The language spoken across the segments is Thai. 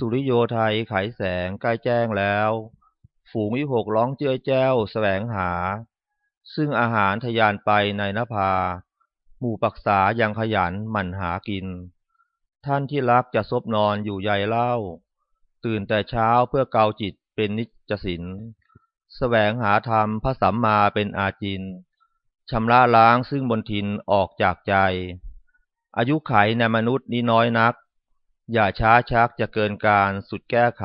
สุริโยไทยไขแสงใกล้แจ้งแล้ว ฝูงวิหกร้องเจ้ยแจ้วแสวงหา ซึ่งอาหารทยานไปในนภา หมู่ปักษายังขยันหมั่นหากิน ท่านที่รักจะซบนอนอยู่ใยเล่า ตื่นแต่เช้าเพื่อเกาจิตเป็นนิจสินแสวงหาธรรมพระสัมมาเป็นอาจินชำระล้างซึ่งบนทินออกจากใจ อายุไขในมนุษย์นี้น้อยนัก อย่าช้าชักจะเกินการสุดแก้ไข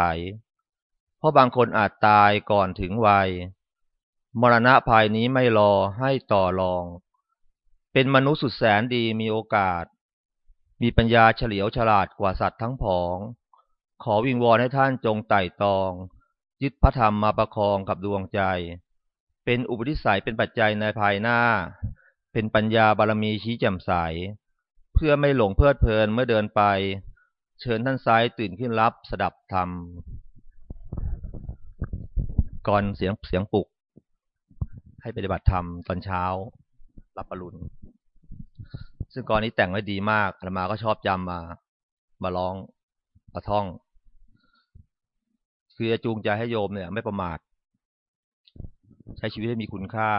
เพราะบางคนอาจตายก่อนถึงวัย มรณะภายนี้ไม่รอให้ต่อรอง เป็นมนุษย์สุดแสนดีมีโอกาส มีปัญญาเฉลียวฉลาดกว่าสัตว์ทั้งผอง ขอวิงวอนให้ท่านจงไต่ตอง ยึดพระธรรมมาประคองกับดวงใจ เป็นอุปนิสัยเป็นปัจจัยในภายหน้า เป็นปัญญาบารมีชี้แจ่มใส เพื่อไม่หลงเพลิดเพลินเมื่อเดินไป เชิญท่านซ้ายตื่นขึ้นรับสดับธรรม ก่อนเสียงเสียงปลุก ให้ปฏิบัติธรรมตอนเช้า รับปรุณซึ่งก่อนนี้แต่งไว้ดีมากอาตมาก็ชอบจำมา มาร้องมาท่อง คือจูงใจให้โยมเนี่ย ไม่ประมาท ใช้ชีวิตให้มีคุณค่า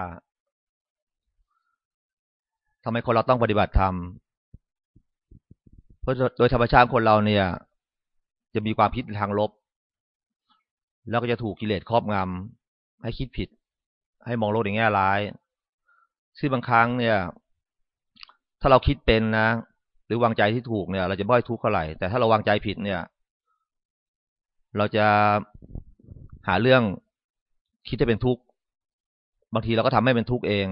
ทำไมคนเราต้องปฏิบัติธรรม เพราะโดยธรรมชาติคนเราเนี่ย จะมีความคิดทางลบ แล้วก็จะถูกกิเลสครอบงำให้คิดผิด ให้มองโลกในแง่ร้าย ซึ่งบางครั้งเนี่ย ถ้าเราคิดเป็นนะ หรือวางใจที่ถูกเนี่ย เราจะไม่อยทุกข์เท่าไหร่แต่ถ้าเราวางใจผิดเนี่ย เราจะหาเรื่องคิดให้เป็นทุกข์บางทีเราก็ทำให้เป็นทุกข์เอง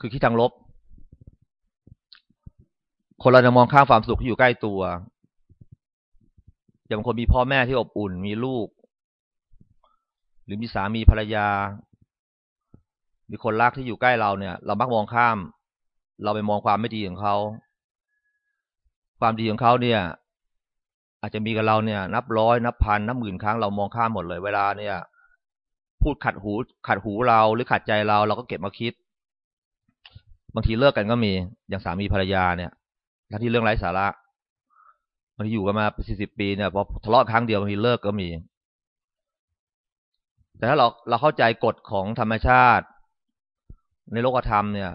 คือคิดทางลบ คนเราจะมองข้ามความสุขที่อยู่ใกล้ตัวอย่างบางคนมีพ่อแม่ที่อบอุ่น มีลูก หรือมีสามีภรรยา มีคนรักที่อยู่ใกล้เราเนี่ย เรามักมองข้าม เราไปมองความไม่ดีของเขาความดีของเขาเนี่ย อาจจะมีกับเราเนี่ย นับร้อยนับพันนับหมื่นครั้งเรามองข้ามหมดเลย เวลาเนี่ย พูดขัดหู ขัดหูเราหรือขัดใจเรา เราก็เก็บมาคิด บางทีเลิกกันก็มีอย่างสามีภรรยาเนี่ย ทั้งที่เรื่องไร้สาระบางทีอยู่กันมาสี่สิบปีเนี่ยพอทะเลาะครั้งเดียวบางทีเลิกก็มี แต่ถ้าเราเราเข้าใจกฎของธรรมชาติ ในโลกธรรมเนี่ย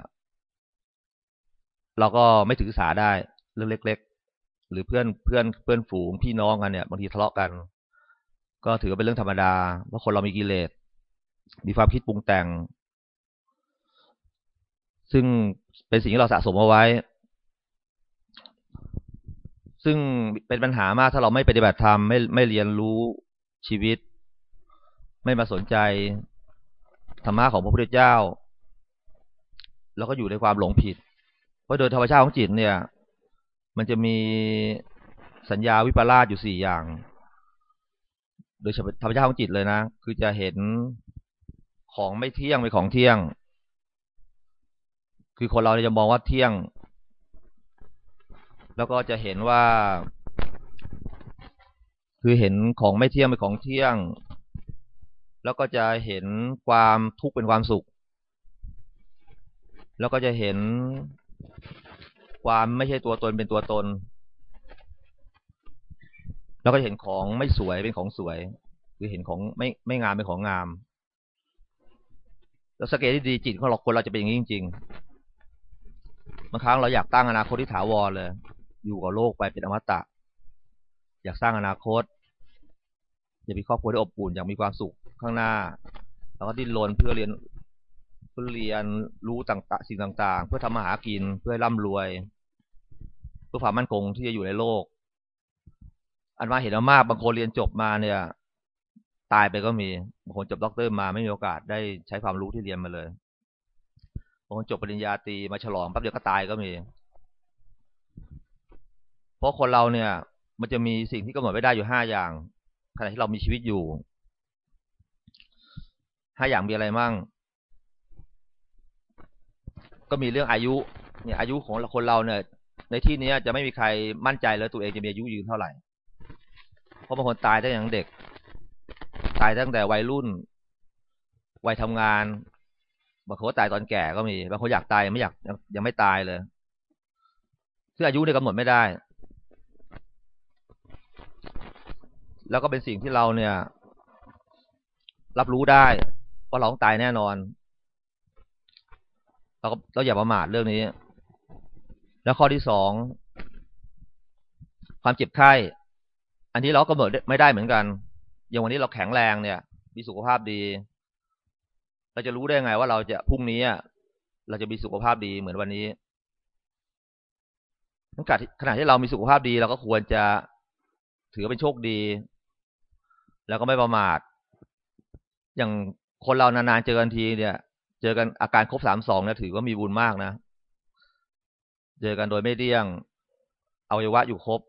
เราก็ไม่ถือสาได้เรื่องเล็ก ๆ หรือเพื่อนเพื่อนเพื่อนฝูงพี่น้องกันเนี่ยบางทีทะเลาะกัน ก็ถือว่าเป็นเรื่องธรรมดาเพราะคนเรามีกิเลสมีความคิดปรุงแต่ง ซึ่งเป็นสิ่งที่เราสะสมเอาไว้ ซึ่งเป็นปัญหามากถ้าเราไม่ปฏิบัติธรรมไม่ไม่เรียนรู้ชีวิต ไม่มาสนใจธรรมะของพระพุทธเจ้าเราก็อยู่ในความหลงผิด เพราะโดยธรรมชาติของจิตเนี่ย มันจะมีสัญญาวิปลาสอยู่สี่อย่าง โดยธรรมชาติของจิตเลยนะ คือจะเห็นของไม่เที่ยงเป็นของเที่ยง คือคนเราจะมองว่าเที่ยง แล้วก็จะเห็นว่า คือเห็นของไม่เที่ยงเป็นของเที่ยง แล้วก็จะเห็นความทุกข์เป็นความสุข แล้วก็จะเห็นความไม่ใช่ตัวตนเป็นตัวตน แล้วก็เห็นของไม่สวยเป็นของสวย คือเห็นของไม่ไม่งามเป็นของงามแล้วสเกตที่ดีจิตของเราคนเราจะเป็นอย่างนี้จริงๆบางครั้งเราอยากตั้งอนาคตที่ถาวรเลย อยู่กับโลกไปเป็นอมตะ อยากสร้างอนาคต อยากมีครอบครัวที่อบอุ่นอยากมีความสุขข้างหน้า แล้วก็ดิ้นรนเพื่อเรียนเพื่อเรียนรู้ต่างๆสิ่งต่าง ๆ เพื่อทำมาหากินเพื่อร่ำรวย เพื่อความมั่นคงที่จะอยู่ในโลก อาตมาเห็นมากบางคนเรียนจบมาเนี่ย ตายไปก็มีบางคนจบด็อกเตอร์มาไม่มีโอกาสได้ใช้ความรู้ที่เรียนมาเลยบางคนจบปริญญาตรีมาฉลองแป๊บเดียวก็ตายก็มี เพราะคนเราเนี่ย มันจะมีสิ่งที่กำหนดไม่ได้อยู่ห้าอย่าง ขณะที่เรามีชีวิตอยู่ห้าอย่างมีอะไรมั่ง ก็มีเรื่องอายุ เนี่ย อายุของคนเราเนี่ย ในที่นี้จะไม่มีใครมั่นใจเลยตัวเองจะมีอายุยืนเท่าไหร่ เพราะบางคนตายตั้งแต่ยังเด็ก ตายตั้งแต่วัยรุ่น วัยทำงานบางคนตายตอนแก่ก็มีบางคนอยากตายไม่อยากยังไม่ตายเลยคืออายุเนี่ยกำหนดไม่ได้ แล้วก็เป็นสิ่งที่เราเนี่ย รับรู้ได้ว่าเราต้องตายแน่นอน เราก็เราอย่าประมาทเรื่องนี้ แล้วข้อที่สองความเจ็บไข้ อันนี้เราก็กำหนดไม่ได้เหมือนกัน อย่างวันนี้เราแข็งแรงเนี่ย มีสุขภาพดี เราจะรู้ได้ไงว่าเราจะพรุ่งนี้เราจะมีสุขภาพดีเหมือนวันนี้ขณะที่เรามีสุขภาพดีเราก็ควรจะถือเป็นโชคดี แล้วก็ไม่ประมาท อย่างคนเรานานๆเจอกันทีเนี่ย เจอกันอาการครบสามสองเนี่ยถือว่ามีบุญมากนะ เจอกันโดยไม่เดี่ยงเอาวัยวะอยู่ครบ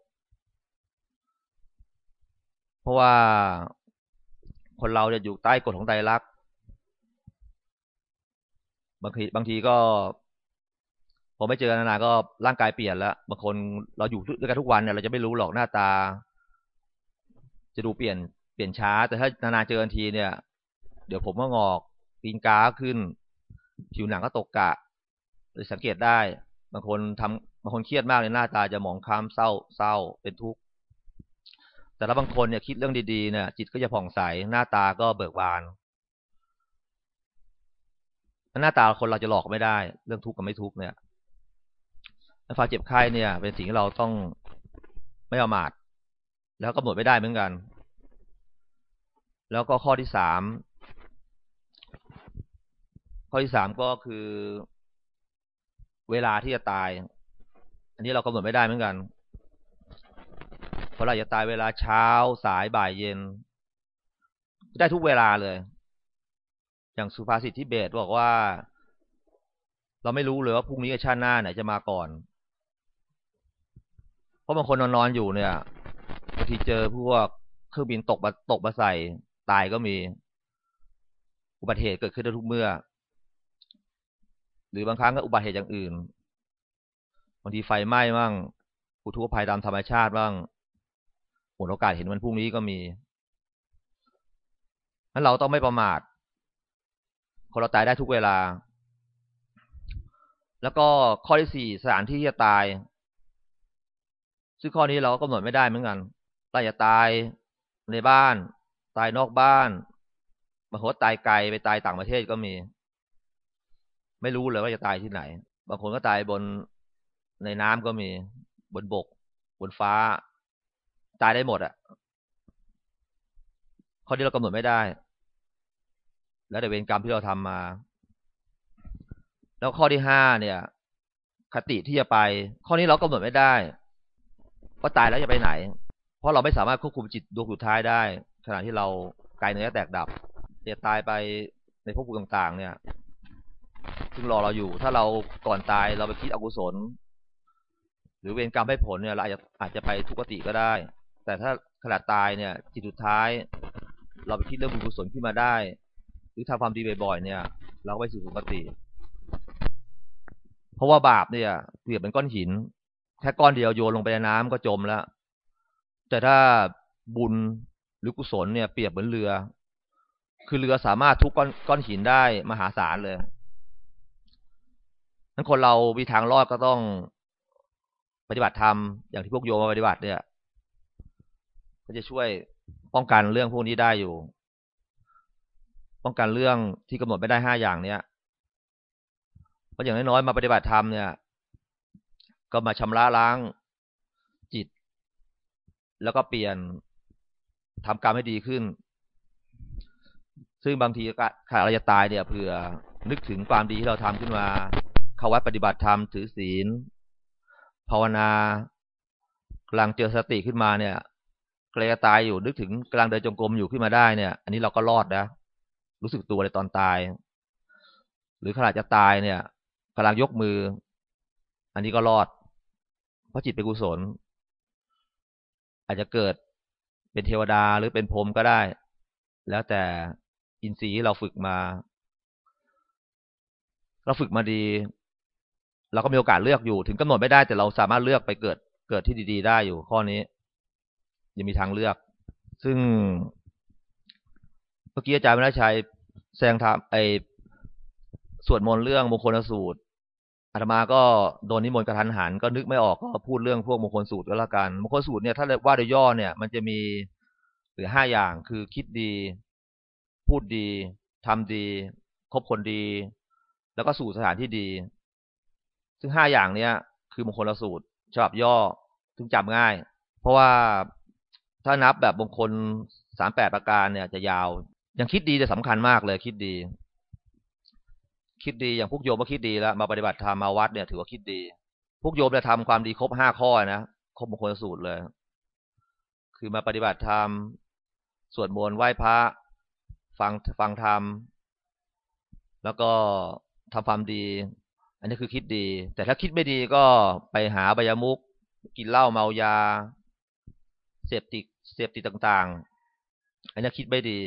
เพราะว่าคนเราจะอยู่ใต้กฎของไตรลักษณ์บางทีบางทีก็พอไม่เจอกันนานๆก็ร่างกายเปลี่ยนแล้วบางคนเราอยู่ด้วยกันทุกวันเนี่ยเราจะไม่รู้หรอกหน้าตา จะดูเปลี่ยน เปลี่ยนช้า แต่ถ้านานๆเจอกันทีเนี่ย เดี๋ยวผมก็งอกปีนกาขึ้น ผิวหนังก็ตกกะเลยสังเกตได้บางคนทำบางคนเครียดมากเลยหน้าตาจะหมองคล้ำเศร้าเศร้าเป็นทุกข์แต่แล้วบางคนเนี่ยคิดเรื่องดีๆเนี่ยจิตก็จะผ่องใสหน้าตาก็เบิกบานหน้าตาคนเราจะหลอกไม่ได้ เรื่องทุกข์กับไม่ทุกข์เนี่ยความเจ็บไข้เนี่ย เป็นสิ่งที่เราต้องไม่เอามาดแล้วก็หมดไม่ได้เหมือนกัน แล้วก็ข้อที่สามข้อที่สามก็คือ เวลาที่จะตาย อันนี้เรากำหนดไม่ได้เหมือนกันเพราะเราจะตายเวลาเช้าสายบ่ายเย็น ได้ทุกเวลาเลย อย่างสุภาษิตที่เบตบอกว่า เราไม่รู้เลยว่าพรุ่งนี้กับชาติหน้าไหนจะมาก่อน เพราะบางคนนอนๆอยู่เนี่ยบางทีเจอพวกเครื่องบินตกมาตกมาใส่ ตายก็มี อุบัติเหตุเกิดขึ้นได้ทุกเมื่อ หรือบางครั้งก็อุบัติเหตุอย่างอื่นบางทีไฟไหม้บ้างอุทกภัยตามธรรมชาติบ้างหมดโอกาสเห็นวันพรุ่งนี้ก็มีนั้นเราต้องไม่ประมาทคนเราตายได้ทุกเวลา แล้วก็ข้อที่สี่สถานที่ที่จะตาย ซึ่งข้อนี้เราก็กำหนดไม่ได้เหมือนกันเราจะตายในบ้าน ตายนอกบ้านบางคนตายไกลไปตายต่างประเทศก็มี ไม่รู้เลยว่าจะตายที่ไหน บางคนก็ตายบนในน้ำก็มี บนบก บนฟ้า ตายได้หมดอะ่ะข้อที่เรากำหนดไม่ได้ แล้วแต่เวรกรรมที่เราทำมา แล้วข้อที่ห้าเนี่ย คติที่จะไป ข้อนี้เรากำหนดไม่ได้ว่าตายแล้วจะไปไหน เพราะเราไม่สามารถควบคุมจิตดวงสุดท้ายได้ ขณะที่เรากายเนื้อแตกดับจะตายไปในภพภูมิต่าง ๆ เนี่ยซึ่งรอเราอยู่ ถ้าเราก่อนตายเราไปคิดอกุศล หรือเวรกรรมให้ผลเนี่ยเราอาจจะอาจจะไปทุกขติก็ได้ แต่ถ้าขณะตายเนี่ยจิตสุดท้าย เราไปคิดเรื่องบุญกุศลขึ้นมาได้ หรือทำความดีบ่อยๆเนี่ย เราก็ไปสู่สุคติ เพราะว่าบาปเนี่ยเปรียบเป็นก้อนหินแค่ก้อนเดียวโยนลงไปในน้ำก็จมแล้วแต่ถ้าบุญ หรือกุศลเนี่ยเปรียบเหมือนเรือ คือเรือสามารถทุกก้อนก้อนหินได้มหาศาลเลยนั้นคนเรามีทางรอดก็ต้องปฏิบัติธรรมอย่างที่พวกโยมมาปฏิบัติเนี่ย ก็จะช่วยป้องกันเรื่องพวกนี้ได้อยู่ ป้องกันเรื่องที่กำหนดไม่ได้ห้าอย่างเนี้ยเพราะอย่างน้อยๆมาปฏิบัติธรรมเนี่ย ก็มาชำระล้างจิต แล้วก็เปลี่ยน ทำกรรมให้ดีขึ้น ซึ่งบางทีขาเราจะตายเนี่ยเผื่อนึกถึงความดีที่เราทำขึ้นมาเข้าวัดปฏิบัติธรรมถือศีล ภาวนากำลังเจอสติขึ้นมาเนี่ยกลจะตายอยู่นึกถึงกำลังเดินจงกรมอยู่ขึ้นมาได้เนี่ย อันนี้เราก็รอดนะรู้สึกตัวเลยตอนตาย หรือขณะจะตายเนี่ยกำลังยกมือ อันนี้ก็รอด เพราะจิตเป็นกุศล อาจจะเกิด เป็นเทวดาหรือเป็นพรหมก็ได้ แล้วแต่อินทรีย์เราฝึกมา เราฝึกมาดี เราก็มีโอกาสเลือกอยู่ ถึงกำหนดไม่ได้แต่เราสามารถเลือกไปเกิดเกิดที่ดี ๆ ได้อยู่ ข้อนี้ ยังมีทางเลือก ซึ่งเมื่อกี้อาจารย์วิรชัยแสดงธรรมไอสวดมนต์เรื่องมงคลสูตร อาตมาก็โดนนิมนต์กระทันหันก็นึกไม่ออกก็พูดเรื่องพวกมงคลสูตรก็แล้วกันมงคลสูตรเนี่ยถ้าว่าโดยย่อเนี่ย มันจะมีหรือห้าอย่างคือคิดดี พูดดีทำดีคบคนดี แล้วก็สู่สถานที่ดี ซึ่งห้าอย่างเนี้ย คือมงคลสูตรฉบับย่อถึงจำง่าย เพราะว่าถ้านับแบบมงคลสามแปดประการเนี่ยจะยาวย่างคิดดีจะสำคัญมากเลยคิดดี คิดดีอย่างพวกโยมก็คิดดีแล้วมาปฏิบัติธรรมมาวัดเนี่ยถือว่าคิดดี พวกโยมจะทำความดีครบห้าข้อนะครบมงคลสูตรเลย คือมาปฏิบัติธรรมสวดมนต์ไหว้พระฟังฟังธรรมแล้วก็ทำความดี อันนี้คือคิดดี แต่ถ้าคิดไม่ดีก็ไปหาบายมุกกินเหล้าเมายา เสพติดเสพติดต่าง ๆ อันนี้คิดไม่ดี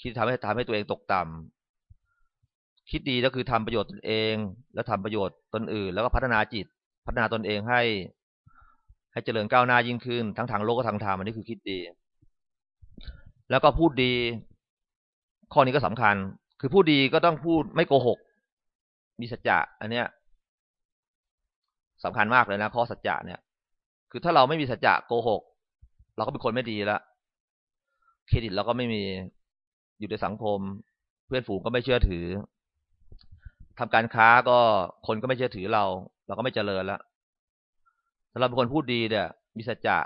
คิดทำให้ทำให้ตัวเองตกต่ำ คิดดีก็คือทำประโยชน์ตนเอง แล้วทำประโยชน์ตนอื่น แล้วก็พัฒนาจิต พัฒนาตนเองให้ ให้เจริญก้าวหน้ายิ่งขึ้น ทั้งทางโลกและทางธรรมอันนี้คือคิดดี แล้วก็พูดดี ข้อนี้ก็สำคัญ คือพูดดีก็ต้องพูดไม่โกหก มีสัจจะอันเนี้ยสำคัญมากเลยนะข้อสัจจะเนี่ย คือถ้าเราไม่มีสัจจะโกหก เราก็เป็นคนไม่ดีล้วเครดิตเราก็ไม่มีอยู่ในสังคม เพื่อนฝูงก็ไม่เชื่อถือ ทำการค้าก็คนก็ไม่เชื่อถือเรา เราก็ไม่เจริญแล้วถ้าเราเป็นคนพูดดีเนี่ย มีสัจจะ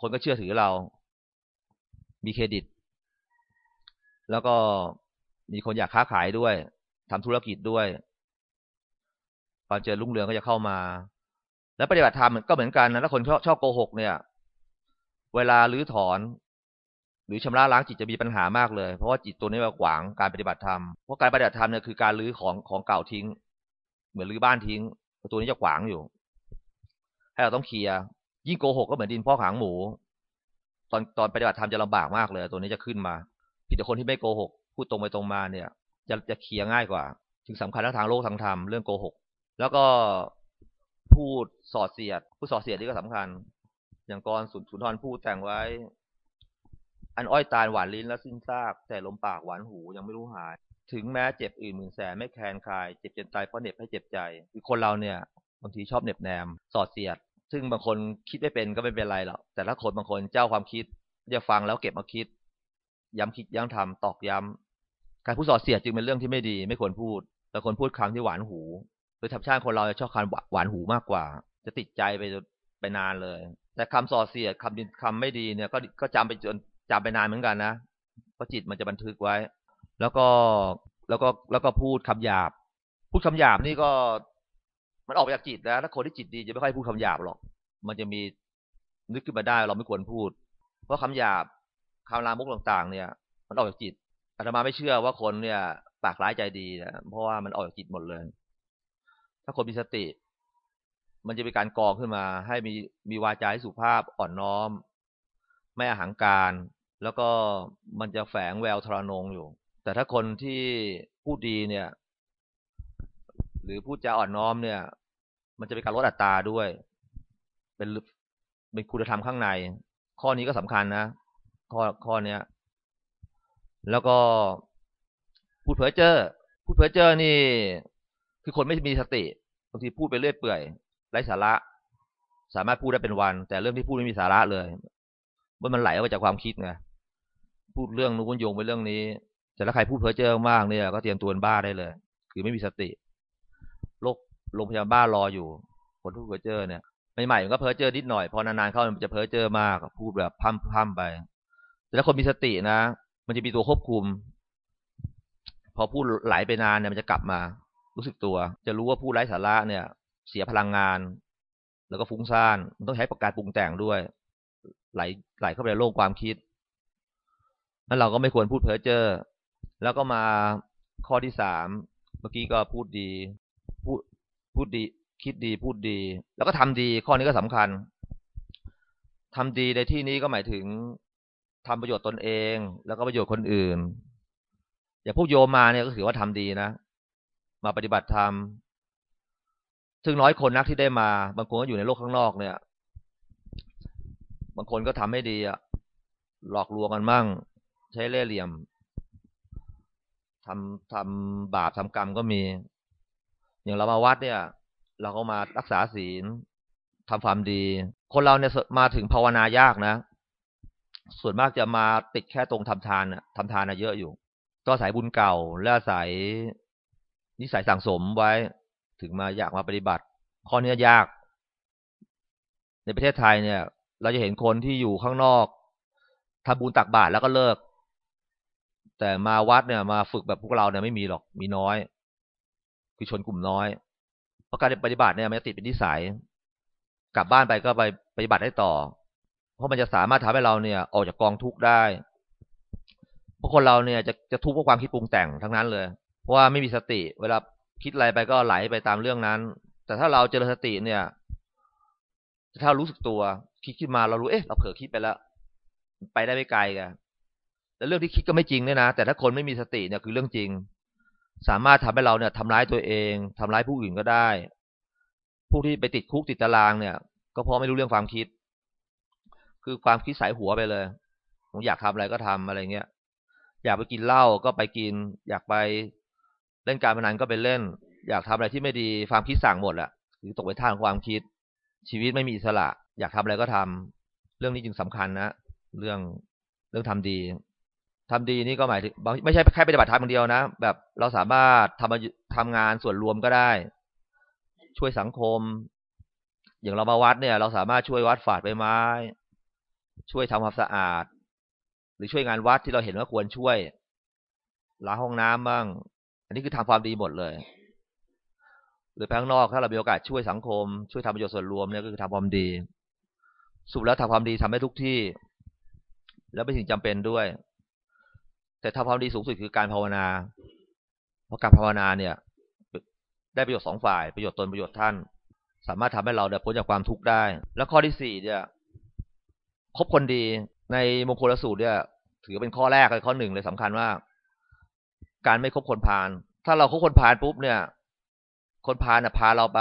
คนก็เชื่อถือเรา มีเครดิต แล้วก็มีคนอยากค้าขายด้วยทำธุรกิจด้วยความเจริญรุ่งเรืองก็จะเข้ามา แล้วปฏิบัติธรรมก็เหมือนกันนะถ้าคนชอบโกหกเนี่ย เวลาลื้อถอน หรือชำระล้างจิตจะมีปัญหามากเลย เพราะว่าจิตตัวนี้มาขวางการปฏิบัติธรรมเพราะการปฏิบัติธรรมเนี่ยคือการลื้อของของเก่าทิ้ง เหมือนลื้อบ้านทิ้งตัวนี้จะขวางอยู่ ให้เราต้องเคลียร์ยิ่งโกหกก็เหมือนดินพ่อขางหมู ตอนตอนปฏิบัติธรรมจะลำบากมากเลย ตัวนี้จะขึ้นมาผิดแต่คนที่ไม่โกหกพูดตรงไปตรงมาเนี่ย จะจะเคลียร์ง่ายกว่า ถึงสำคัญทั้งทางโลกทางธรรมเรื่องโกหก แล้วก็พูดสอดเสียดพูดสอดเสียดนี่ก็สำคัญ อย่างกรสุนทรพูดแต่งไว้ อันอ้อยตาลหวานลิ้นและสิ้นซาก แต่ลมปากหวานหูยังไม่รู้หาย ถึงแม้เจ็บอื่นหมื่นแสนไม่แคลนคลาย เจ็บจนตายเพราะเหน็บให้เจ็บใจ คือคนเราเนี่ยบางทีชอบเหน็บแนม สอดเสียด ซึ่งบางคนคิดไม่เป็นก็ไม่เป็นไรหรอก แต่ถ้าคนบางคนเจ้าความคิดจะฟังแล้วเก็บมาคิด ย้ำคิดย้ำทำตอกย้ำการพูดสอดเสียดจึงเป็นเรื่องที่ไม่ดี ไม่ควรพูด แต่คนพูดคำที่หวานหู โดยธรรมชาติคนเราจะชอบคำหวานหูมากกว่า จะติดใจไปไปนานเลย แต่คำส่อเสียดคำคำไม่ดีเนี่ยก็ก็จำไปจน จำไปนานเหมือนกันนะเพราะจิตมันจะบันทึกไว้ แล้วก็แล้วก็แล้วก็พูดคำหยาบ พูดคำหยาบนี่ก็มันออกจากจิตแล้วถ้าคนที่จิตดีจะไม่ค่อยพูดคำหยาบหรอก มันจะมีนึกขึ้นมาได้เราไม่ควรพูด เพราะคำหยาบคำลามกต่างๆ เนี่ย มันออกจากจิตอาตมาไม่เชื่อว่าคนเนี่ย ปากร้ายใจดีนะเพราะว่ามันออกจากจิตหมดเลย ถ้าคนมีสติ มันจะเป็นการกองขึ้นมา ให้มีมีวาจาสุภาพอ่อนน้อม ไม่อาหังการ แล้วก็มันจะแฝงแววทรนงอยู่ แต่ถ้าคนที่พูดดีเนี่ย หรือพูดจาอ่อนน้อมเนี่ย มันจะเป็นการลดอัตราด้วย เป็นเป็นคุณธรรมข้างใน ข้อนี้ก็สำคัญนะ ข้อข้อเนี้ย แล้วก็พูดเพ้อเจ้อพูดเพ้อเจ้อนี่ คือคนไม่มีสติบางทีพูดไปเรื่อยเปื่อยไร้สาระ สามารถพูดได้เป็นวัน แต่เรื่องที่พูดไม่มีสาระเลยว่ามันไหลออกมาจากความคิดไง พูดเรื่องนู้นโยงไปเรื่องนี้แต่ถ้าใครพูดเพ้อเจ้อมากเนี่ย ก็เตรียมตัวเป็นบ้าได้เลย คือไม่มีสติโรคโรงพยาบาลบ้ารออยู่ คนพูดเพ้อเจ้อเนี่ยใหม่ๆมันก็เพ้อเจ้อนิดหน่อยพอนานๆเข้ามันจะเพ้อเจ้อมากพูดแบบพั่มๆไปจแล้วคนมีสตินะ มันจะมีตัวควบคุม พอพูดไหลไปนานเนี่ยมันจะกลับมา รู้สึกตัว จะรู้ว่าพูดไร้สาระเนี่ย เสียพลังงาน แล้วก็ฟุ้งซ่านมันต้องใช้ประการปรุงแต่งด้วย ไหลไหลเข้าไปในโลกความคิด นั้นเราก็ไม่ควรพูดเพ้อเจ้อแล้วก็มาข้อที่สามเมื่อกี้ก็พูดดีพูดพูดดี คิดดีพูดดี แล้วก็ทำดีข้อนี้ก็สำคัญทำดีในที่นี้ก็หมายถึงทำประโยชน์ตนเอง แล้วก็ประโยชน์คนอื่น อย่างพวกโยมมาเนี่ยก็ถือว่าทำดีนะ มาปฏิบัติธรรมซึ่งน้อยคนนักที่ได้มา บางคนก็อยู่ในโลกข้างนอกเนี่ย บางคนก็ทำให้ดีอะหลอกลวงกันมั่ง ใช้เล่ห์เหลี่ยมทำทำบาปทำกรรมก็มี อย่างเรามาวัดเนี่ย เราก็มารักษาศีลทำความดี คนเราเนี่ยมาถึงภาวนายากนะ ส่วนมากจะมาติดแค่ตรงทำทานทำทานนะเยอะอยู่ ก็สายบุญเก่า และสายนิสัยสั่งสมไว้ ถึงมาอยากมาปฏิบัติ ข้อนี้ยาก ในประเทศไทยเนี่ย เราจะเห็นคนที่อยู่ข้างนอกทำบุญตักบาตรแล้วก็เลิก แต่มาวัดเนี่ยมาฝึกแบบพวกเราเนี่ยไม่มีหรอกมีน้อย คือชนกลุ่มน้อย เพราะการปฏิบัติเนี่ยมันจะติดเป็นนิสัย กลับบ้านไปก็ไปปฏิบัติได้ต่อ เพราะมันจะสามารถทำให้เราเนี่ย ออกจากกองทุกข์ได้เพราะคนเราเนี่ยจะจะทุกข์เพราะความคิดปรุงแต่งทั้งนั้นเลย เพราะว่าไม่มีสติ เวลาคิดอะไรไปก็ไหลไปตามเรื่องนั้น แต่ถ้าเราเจริญสติเนี่ยถ้ารู้สึกตัวคิดขึ้นมาเรารู้เอ๊ะเราเผลอคิดไปแล้ว ไปได้ไม่ไกลกัน แต่เรื่องที่คิดก็ไม่จริงเนี่ยนะ แต่ถ้าคนไม่มีสติเนี่ยคือเรื่องจริง สามารถทำให้เราเนี่ยทำร้ายตัวเองทำร้ายผู้อื่นก็ได้ ผู้ที่ไปติดคุกติดตารางเนี่ย ก็เพราะไม่รู้เรื่องความคิด คือความคิดสายหัวไปเลย ผมอยากทำอะไรก็ทำอะไรเงี้ย อยากไปกินเหล้าก็ไปกิน อยากไปเล่นการพนันก็ไปเล่น อยากทำอะไรที่ไม่ดีความคิดสั่งหมดแหละคือตกไปท่าของความคิด ชีวิตไม่มีอิสระ อยากทำอะไรก็ทำเรื่องนี้จึงสำคัญนะเรื่องเรื่องทำดี ทำดีนี่ก็หมายถึงไม่ใช่แค่ปฏิบัติธรรมอย่างเดียวนะ แบบเราสามารถทำทำงานส่วนรวมก็ได้ ช่วยสังคม อย่างเรามาวัดเนี่ย เราสามารถช่วยวัดฝาดใบไม้ ช่วยทำความสะอาด หรือช่วยงานวัดที่เราเห็นว่าควรช่วยล้างห้องน้ำบ้าง อันนี้คือทำความดีหมดเลย หรือแพงนอกถ้าเรามีโอกาสช่วยสังคม ช่วยทำประโยชน์ส่วนรวมเนี่ยก็คือทำความดีสุดแล้วทำความดีทำให้ทุกที่ แล้วเป็นสิ่งจำเป็นด้วย แต่ทำความดีสูงสุดคือการภาวนา เพราะการภาวนาเนี่ย ได้ประโยชน์สองฝ่ายประโยชน์ตนประโยชน์ท่าน สามารถทำให้เราได้พ้นจากความทุกข์ได้ แล้วข้อที่สี่เนี่ยคบคนดีในมงคลสูตรเนี่ย ถือเป็นข้อแรกเลยข้อหนึ่งเลยสำคัญว่า การไม่คบคนพาลถ้าเราคบคนพาลปุ๊บเนี่ย คนพาลเนี่ยพาเราไป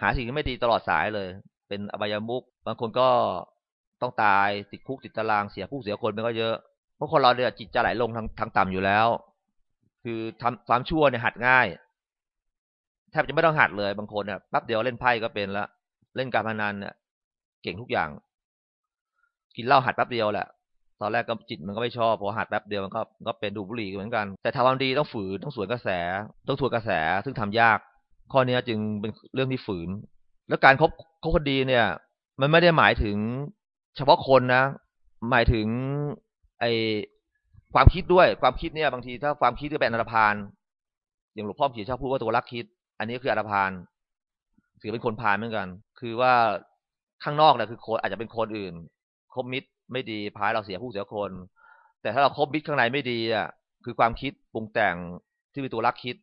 หาสิ่งที่ไม่ดีตลอดสายเลย เป็นอบายมุกบางคนก็ต้องตายติดคุกติดตารางเสียผู้เสียคนมันก็เยอะ ราะคนเราเนี่ยจิตจะไหลลงทางทางต่ำอยู่แล้ว คือทำความชั่วเนี่ยหัดง่ายแทบจะไม่ต้องหัดเลย บางคนเนี่ยแป๊บเดียวเล่นไพ่ก็เป็นละเล่นการพนันเนี่ยเก่งทุกอย่าง กินเหล้าหัดแป๊บเดียวแหละ ตอนแรกก็จิตมันก็ไม่ชอบพอหัดแป๊บเดียวมันก็ก็เป็นดูบุหรี่เหมือนกัน แต่ทำความดีต้องฝืนต้องสวนกระแส ต้องทวนกระแสซึ่งทำยาก ข้อนี้จึงเป็นเรื่องที่ฝืน แล้วการคบคบคนดีเนี่ย มันไม่ได้หมายถึงเฉพาะคนนะ หมายถึง ไอความคิดด้วยความคิดเนี่ยบางทีถ้าความคิดก็เป็นอันธพาลอย่างหลวงพ่อเขียนชอบพูดว่าตัวรักคิด อันนี้คืออันธพาลถือเป็นคนพาลเหมือนกัน คือว่าข้างนอกเนี่ยคือคนอาจจะเป็นคนอื่น คบมิตรไม่ดีพายเราเสียผู้เสียคน แต่ถ้าเราคบมิตรข้างในไม่ดีอะคือความคิดปรุงแต่งที่เป็นตัวรักคิด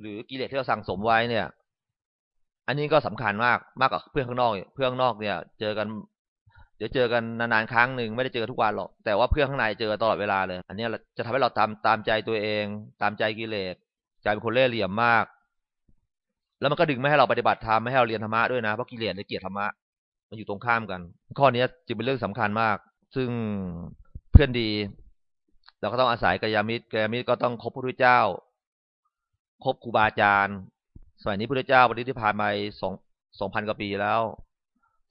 หรือกิเลสที่เราสั่งสมไว้เนี่ย อันนี้ก็สำคัญมากมากกว่าเพื่อนข้างนอก เพื่อนข้างนอกเนี่ย เจอกัน เดี๋ยวเจอกันนานๆครั้งหนึ่งไม่ได้เจอทุกวันหรอก แต่ว่าเพื่อนข้างในเจอตลอดเวลาเลย อันนี้จะทำให้เราตามตามใจตัวเอง ตามใจกิเลสใจเป็นคนเล่ห์เหลี่ยมมาก แล้วมันก็ดึงไม่ให้เราปฏิบัติธรรมไม่ให้เราเรียนธรรมะด้วยนะเพราะกิเลสในเกียรติธรรมะมันอยู่ตรงข้ามกัน ข้อนี้จึงเป็นเรื่องสำคัญมาก ซึ่งเพื่อนดี เราก็ต้องอาศัยกัลยามิตรกัลยามิตรก็ต้องคบพระพุทธเจ้า คบครูบาอาจารย์สมัยนี้พระพุทธเจ้าปฏิทิพานมาสองสองพันกว่าปีแล้ว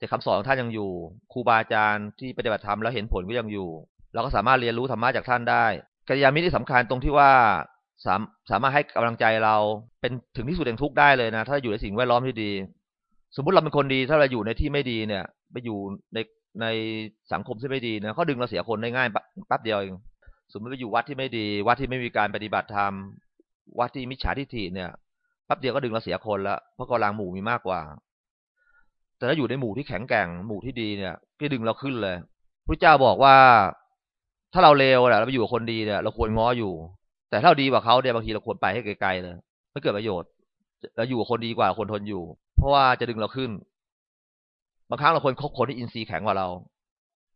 แต่คำสอนของท่านยังอยู่ครูบาอาจารย์ที่ปฏิบัติธรรมแล้วเห็นผลก็ยังอยู่ เราก็สามารถเรียนรู้ธรรมะจากท่านได้กัลยาณมิตรที่สำคัญตรงที่ว่าสามสามารถให้กำลังใจเราเป็นถึงที่สุดแห่งทุกข์ได้เลยนะ ถ้าอยู่ในสิ่งแวดล้อมที่ดี สมมุติเราเป็นคนดีถ้าเราอยู่ในที่ไม่ดีเนี่ยไปอยู่ในในสังคมที่ไม่ดีนะเขาดึงเราเสียคนได้ง่ายแป๊บเดียวเองสมมติว่าอยู่วัดที่ไม่ดี วัดที่ไม่มีการปฏิบัติธรรมวัดที่มิจฉาทิฏฐิเนี่ยแป๊บเดียวก็ดึงเราเสียคนละเพราะกำลังหมู่มีมากกว่า แต่ถ้าอยู่ในหมู่ที่แข็งแกร่งหมู่ที่ดีเนี่ยก็ดึงเราขึ้นเลยพระเจ้าบอกว่า ถ้าเราเลวแหละเราไปอยู่กับคนดีเนี่ยเราควรง้ออยู่ แต่ถ้าเราดีกว่าเขาเนี่ยบางทีเราควรไปให้ไกลๆเลยไม่เกิดประโยชน์เราอยู่กับคนดีกว่าคนทนอยู่ เพราะว่าจะดึงเราขึ้นบางครั้งเราควรคบคนที่อินทรีย์แข็งกว่าเรา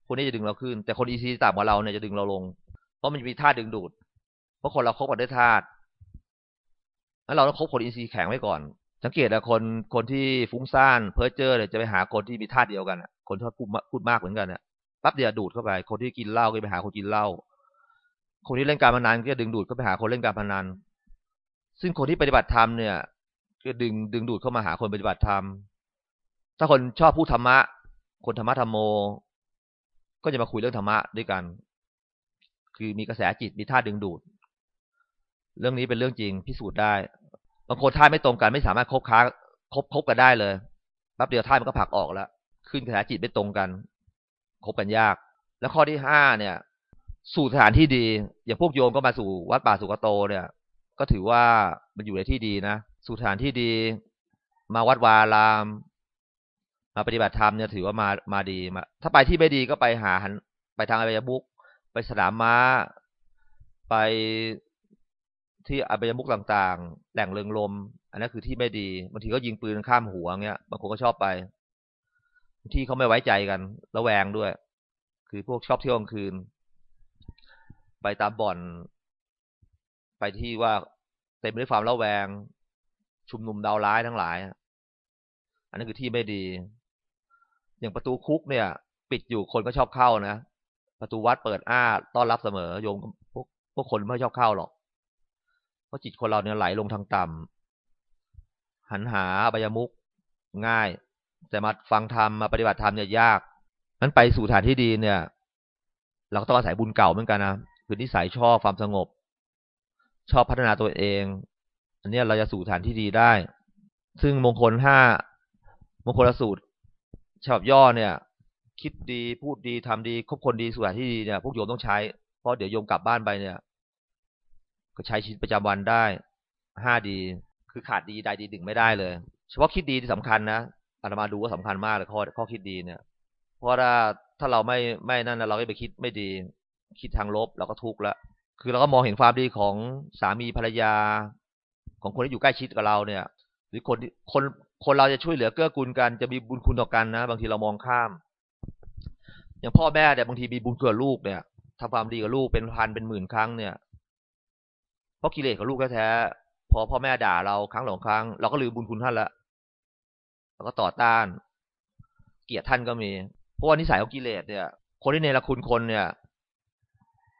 คนนี้จะดึงเราขึ้น แต่คนอินทรีย์ต่ำกว่าเราเนี่ยจะดึงเราลง เพราะมันจะมีธาตุดึงดูด เพราะคนเราคบกันด้วยธาตุแล้วเราต้องคบคนอินทรีย์แข็งไว้ก่อน สังเกตนะคนคนที่ฟุ้งซ่านเพ้อเจ้อเนี่ยจะไปหาคนที่มีธาตุเดียวกันคนชอบพูดพูดมากเหมือนกันเนี่ยปั๊บเดียวดูดเข้าไป คนที่กินเหล้าก็ไปหาคนกินเหล้าคนที่เล่นการพนันก็จะดึงดูดก็ไปหาคนเล่นการพนันซึ่งคนที่ปฏิบัติธรรมเนี่ยก็ดึงดึงดูดเข้ามาหาคนปฏิบัติธรรม ถ้าคนชอบพูดธรรมะ คนธรรมะธรรมโม ก็จะมาคุยเรื่องธรรมะด้วยกัน คือมีกระแสจิตมีท่าดึงดูด เรื่องนี้เป็นเรื่องจริงพิสูจน์ได้ บางคนท่าไม่ตรงกันไม่สามารถคบค้าคบคบกันได้เลยแป๊บเดียวท่ามันก็ผักออกแล้ว ขึ้นกระแสจิตไม่ตรงกัน คบกันยาก แล้วข้อที่ห้าเนี่ย สู่สถานที่ดี อย่างพวกโยมก็มาสู่วัดป่าสุกโตเนี่ย ก็ถือว่ามันอยู่ในที่ดีนะสู่สถานที่ดี มาวัดวาราม มาปฏิบัติธรรมเนี่ยถือว่ามามาดีมาถ้าไปที่ไม่ดีก็ไปหาหันไปทางอบายมุกไปสนามม้า ไป ที่อบายมุกต่างๆ แหล่งเริงลม อันนั้นคือที่ไม่ดีบางทีก็ยิงปืนข้ามหัวเงี้ยบางคนก็ชอบไป ที่เขาไม่ไว้ใจกันระแวงด้วย คือพวกชอบเที่ยวกลางคืน ไปตามบ่อน ไปที่ว่าเต็มไปด้วยความระแวง ชุมนุมดาวร้ายทั้งหลาย อันนั้นคือที่ไม่ดี อย่างประตูคุกเนี่ย ปิดอยู่คนก็ชอบเข้านะประตูวัดเปิดอ้าต้อนรับเสมอโยมพวกพวกคนไม่ชอบเข้าหรอก ราะจิตคนเราเนี่ยไหลลงทางต่ำหันหาบายมุกง่าย แต่มาฟังธรรมมาปฏิบัติธรรมเนี่ยยากนั้นไปสู่ฐานที่ดีเนี่ย เราก็ต้องอาศัยบุญเก่าเหมือนกันนะคือนิสัยชอบความสงบ ชอบพัฒนาตัวเอง อันนี้เราจะสู่ฐานที่ดีได้ ซึ่งมงคลห้ามงคลสูตรฉบับย่อเนี่ย คิดดีพูดดีทำดีคบคนดีสู่ฐานที่ดีเนี่ยพวกโยมต้องใช้เพราะเดี๋ยวโยมกลับบ้านไปเนี่ย ก็ใช้ชีวิตประจำวันได้ห้าดีคือขาดดีใดดีดึงไม่ได้เลย เฉพาะคิดดีที่สำคัญนะอาตมาดูว่าสำคัญมากเลยข้อข้อคิดดีเนี่ย เพราะถ้าถ้าเราไม่ไม่นั่นเราไม่ไปคิดไม่ดี คิดทางลบเราก็ทุกข์ละคือเราก็มองเห็นความดีของสามีภรรยา ของคนที่อยู่ใกล้ชิดกับเราเนี่ย หรือคนคนคนเราจะช่วยเหลือเกื้อกูลกันจะมีบุญคุณต่อกันนะบางทีเรามองข้าม อย่างพ่อแม่เนี่ยบางทีมีบุญเกื้อลูกเนี่ยทำความดีกับลูกเป็นพันเป็นหมื่นครั้งเนี่ย ราะกิเลสของลูกแท้ๆพอพ่อแม่ด่าเราครั้งหลงครั้ง เราก็ลืมบุญคุณท่านละเราก็ต่อต้าน เกลียดท่านก็มี เพราะว่านิสัยของกิเลสเนี่ย คนที่เนรคุณคนเนี่ย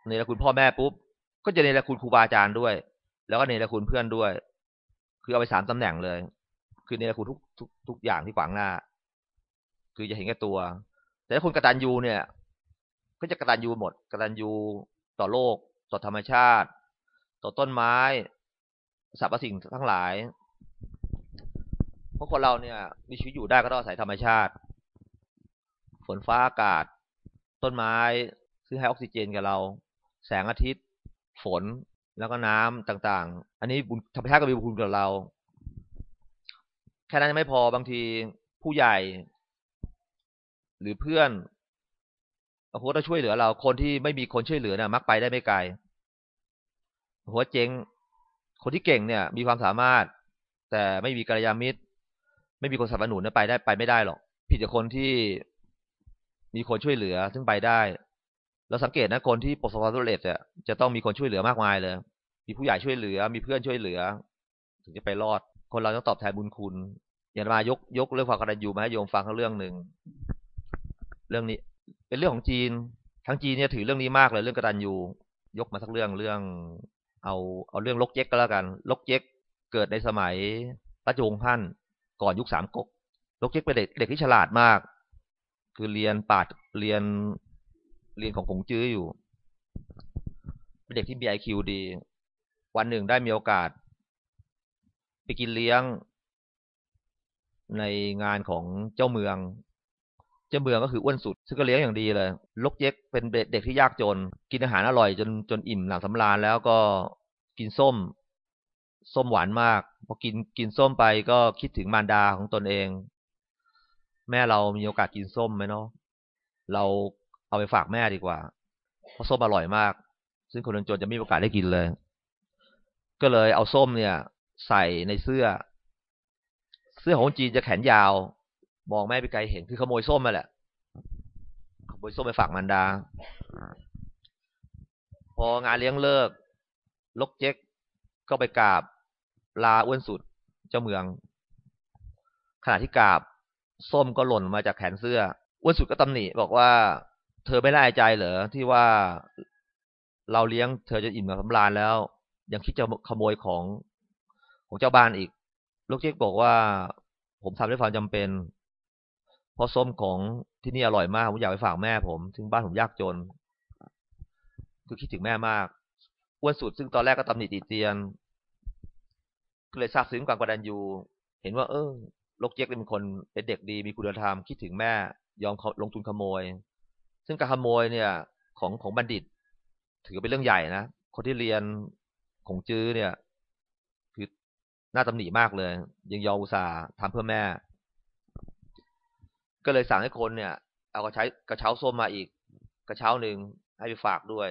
เนรคุณพ่อแม่ปุ๊บก็จะเนรคุณครูบาอาจารย์ด้วย แล้วก็เนรคุณเพื่อนด้วย คือเอาไปสามตำแหน่งเลย คือเนรคุณทุกทุกทุกอย่างที่ขวางหน้า คือจะเห็นแก่ตัว แต่ถ้าคนกตัญญูเนี่ย ก็จะกตัญญูหมดกตัญญูต่อโลกต่อธรรมชาติ ต่อต้นไม้สรรพสิ่งทั้งหลายเพราะคนเราเนี่ย มีชีวิตอยู่ได้ก็ต้องอาศัยธรรมชาติ ฝนฟ้าอากาศ ต้นไม้ซึ่งให้ออกซิเจนกับเรา แสงอาทิตย์ ฝนแล้วก็น้ำต่างๆ อันนี้ธรรมชาติก็มีบุญกับเรา แค่นั้นยังไม่พอบางทีผู้ใหญ่ หรือเพื่อนหัวจะช่วยเหลือเรา คนที่ไม่มีคนช่วยเหลือเนี่ยมักไปได้ไม่ไกล หัวเจ๊งคนที่เก่งเนี่ย มีความสามารถ แต่ไม่มีกัลยาณมิตร ไม่มีคนสนับสนุนไปได้ไปไม่ได้หรอก ผิดจากคนที่มีคนช่วยเหลือซึ่งไปได้ เราสังเกตนะคนที่ประสบความสำเร็จเนี่ยจะต้องมีคนช่วยเหลือมากมายเลย มีผู้ใหญ่ช่วยเหลือ มีเพื่อนช่วยเหลือ ถึงจะไปรอด คนเราต้องตอบแทนบุญคุณอย่ามายกยกเรื่องความกตัญญูมาให้โยมฟังเรื่องหนึ่งเรื่องนี้ เป็นเรื่องของจีนทั้งจีนเนี่ยถือเรื่องนี้มากเลยเรื่องกตัญญูยกมาสักเรื่องเรื่อง เอาเอาเรื่องลกเจ๊กก็แล้วกัน ลกเจ๊กเกิดในสมัยพระจงพันก่อนยุคสามก๊กลกเจ๊กเป็นเด็กเด็กที่ฉลาดมาก คือเรียนปาดเรียนเรียนของกงจื้ออยู่เป็นเด็กที่มีไอคิวดี วันหนึ่งได้มีโอกาส ไปกินเลี้ยงในงานของเจ้าเมือง จ้าเมืองก็คืออ้วนสุด ซึ่งก็เลี้ยงอย่างดีเลย ลกเย็กเป็นเด็กที่ยากจน กินอาหารอร่อยจนจนอิ่มหลังสำราญแล้วก็กินส้ม ส้มหวานมาก พอกินกินส้มไปก็คิดถึงมารดาของตนเอง แม่เรามีโอกาสกินส้มไหมเนาะ เราเอาไปฝากแม่ดีกว่า เพราะส้มอร่อยมาก ซึ่งคนจนจะไม่มีโอกาสได้กินเลย ก็เลยเอาส้มเนี่ย ใส่ในเสื้อ เสื้อของจีนจะแขนยาว มองแม่ไปไกลเห็นคือขโมยส้มมาแหละขโมยส้มไปฝากมันดา พองานเลี้ยงเลิก ลกเจ๊กก็ไปกราบ ลาอ้วนสุด เจ้าเมือง ขณะที่กราบ ส้มก็หล่นมาจากแขนเสื้ออ้วนสุดก็ตำหนิบอกว่า เธอไม่ได้ใจเหรอที่ว่าเราเลี้ยงเธอจะอิ่มกับสำราญแล้ว ยังคิดจะขโมยของของเจ้าบ้านอีก ลูกเจ๊กบอกว่า ผมทำด้วยความจำเป็น เพราะส้มของที่นี่อร่อยมากผมอยากไปฝากแม่ผมถึงบ้านผมยากจน คือคิดถึงแม่มากอ้วนสุดซึ่งตอนแรกก็ตำหนิตีเตียนก็เลยทราบซึ้งความกตัญญูเห็นว่า เออลกเจ๊กเป็นคนเป็นเด็กดีมีคุณธรรมคิดถึงแม่ ยอมลงทุนขโมย ซึ่งการขโมยเนี่ย ของของบัณฑิต ถือเป็นเรื่องใหญ่นะคนที่เรียนของจื้อเนี่ย คือน่าตำหนิมากเลย ยังยอมอุตส่าห์ทำเพื่อแม่ ก็เลยสั่งให้คนเนี่ย เอากระใช้กระเช้าส้มมาอีก กระเช้าหนึ่งให้ไปฝากด้วย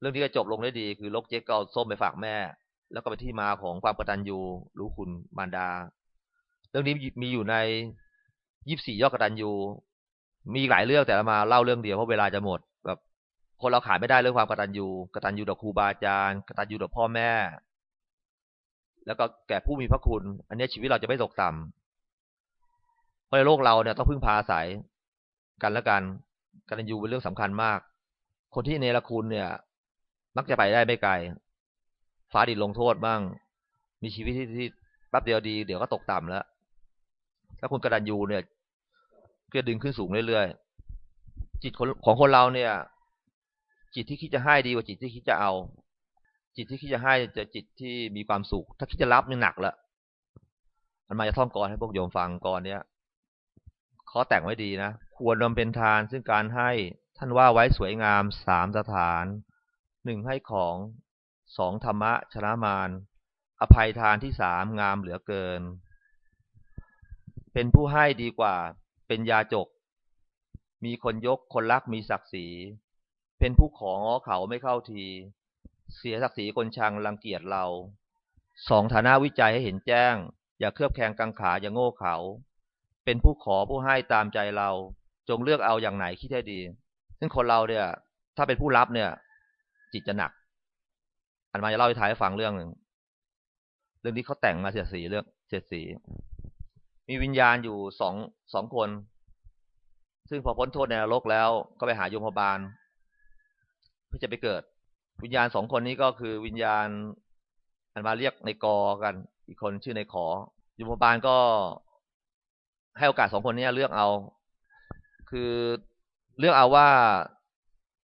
เรื่องที่จะจบลงได้ดี คือลกเจ๊กก็เอาส้มไปฝากแม่ แล้วก็เป็นที่มาของความกตัญญูรู้คุณมารดา เรื่องนี้มีอยู่ในยี่สี่ยอดกตัญญูมีหลายเรื่องแต่มาเล่าเรื่องเดียวเพราะเวลาจะหมดแบบคนเราขาดไม่ได้เรื่องความกตัญญูกตัญญูต่อครูบาอาจารย์กตัญญูต่อพ่อแม่ แล้วก็แก่ผู้มีพระคุณ อันนี้ชีวิตเราจะไม่ตกต่ำ ราะในโลกเราเนี่ยต้องพึ่งพาอาศัยกันและกันการอยู่เป็นเรื่องสำคัญมาก คนที่เนรคุณเนี่ย มักจะไปได้ไม่ไกล ฟ้าดินลงโทษบ้าง มีชีวิตที่ที่แป๊บเดียวดี เดี๋ยวก็ตกต่ำแล้ว ถ้าคุณกระดันยูเนี่ยก็ดึงขึ้นสูงเรื่อยๆ จิตของคนเราเนี่ย จิตที่คิดจะให้ดีกว่าจิตที่คิดจะเอา จิตที่คิดจะให้จะจิตที่มีความสุข ถ้าคิดจะรับนี่หนักละมันมาจะท่องกรให้พวกโยมฟังกรเนี้ย เขาแต่งไว้ดีนะ ควรนำเป็นทานซึ่งการให้ท่านว่าไว้สวยงามสามสถานหนึ่งให้ของสองธรรมะชนะมารอภัยทานที่สามงามเหลือเกิน เป็นผู้ให้ดีกว่า เป็นยาจก มีคนยกคนรักมีศักดิ์ศรี เป็นผู้ของอเขาไม่เข้าที เสียศักดิ์ศรีคนชังรังเกียจเรา สองฐานะวิจัยให้เห็นแจ้ง อย่าเครือบแคลงกังขา อย่าโง่เขา เป็นผู้ขอผู้ให้ตามใจเรา จงเลือกเอาอย่างไหนคิดให้ดี ซึ่งคนเราเนี่ย ถ้าเป็นผู้รับเนี่ย จิตจะหนัก อันมาจะเล่าให้ท้ายให้ฟังเรื่องหนึ่งเรื่องนี้เขาแต่งมาเสียสีเรื่องเสียสี มีวิญญาณอยู่สองสองคน ซึ่งพอพ้นโทษในนรกแล้วก็ไปหาโยมบาลเพื่อจะไปเกิด วิญญาณสองคนนี้ก็คือวิญญาณอันมาเรียกในกอกัน อีกคนชื่อในขอโยมบาลก็ ให้โอกาสสองคนนี้เลือกเอา คือเลือกเอาว่า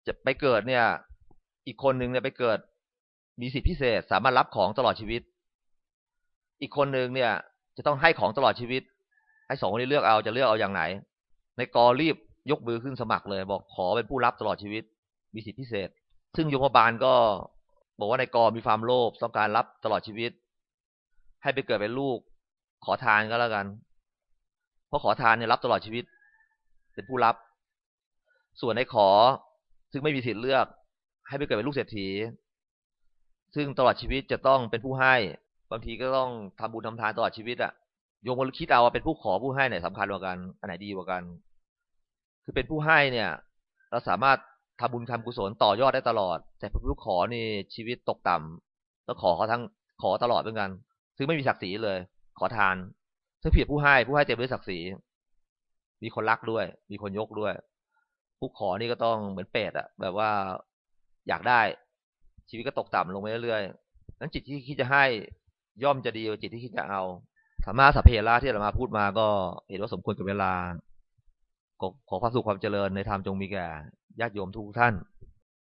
จะไปเกิดเนี่ย อีกคนหนึ่งเนี่ยไปเกิด มีสิทธิพิเศษ สามารถรับของตลอดชีวิต อีกคนหนึ่งเนี่ย จะต้องให้ของตลอดชีวิต ให้สองคนนี้เลือกเอาจะเลือกเอาอย่างไหน ในกอรีบยกมือขึ้นสมัครเลย บอกขอเป็นผู้รับตลอดชีวิต มีสิทธิพิเศษ ซึ่งโยมบาลก็บอกว่าในกอมีความโลภต้องการรับตลอดชีวิต ให้ไปเกิดเป็นลูก ขอทานก็แล้วกัน ราะขอทานเนี่ยรับตลอดชีวิต เป็นผู้รับ ส่วนในขอซึ่งไม่มีสิทธิ์เลือก ให้ไปเกิดเป็นลูกเศรษฐี ซึ่งตลอดชีวิตจะต้องเป็นผู้ให้บางทีก็ต้องทำบุญทำทานตลอดชีวิตอะโยมคิดเอาว่าเป็นผู้ขอผู้ให้เนี่ยสำคัญกว่ากันอันไหนดีกว่ากัน คือเป็นผู้ให้เนี่ย เราสามารถทำบุญทำกุศลต่อยอดได้ตลอด แต่ผู้ขอนี่ชีวิตตกต่ำแล้วขอเขาทั้งขอตลอดเหมือนกัน ซึ่งไม่มีศักดิ์ศรีเลย ขอทาน ซึ่งเพียรผู้ให้ ผู้ให้เต็มด้วยศักดิ์ศรี มีคนรักด้วย มีคนยกด้วย ผู้ขอนี่ก็ต้องเหมือนเป็ดอะแบบว่าอยากได้ ชีวิตก็ตกต่ำลงไปเรื่อยๆนั้นจิตที่คิดจะให้ย่อมจะดีกว่าจิตที่คิดจะเอาธรรมะสัพเพลาที่เรามาพูดมาก็เห็นว่าสมควรกับเวลาขอความสุขความเจริญในธรรมจงมีแก่ญาติโยมทุกท่าน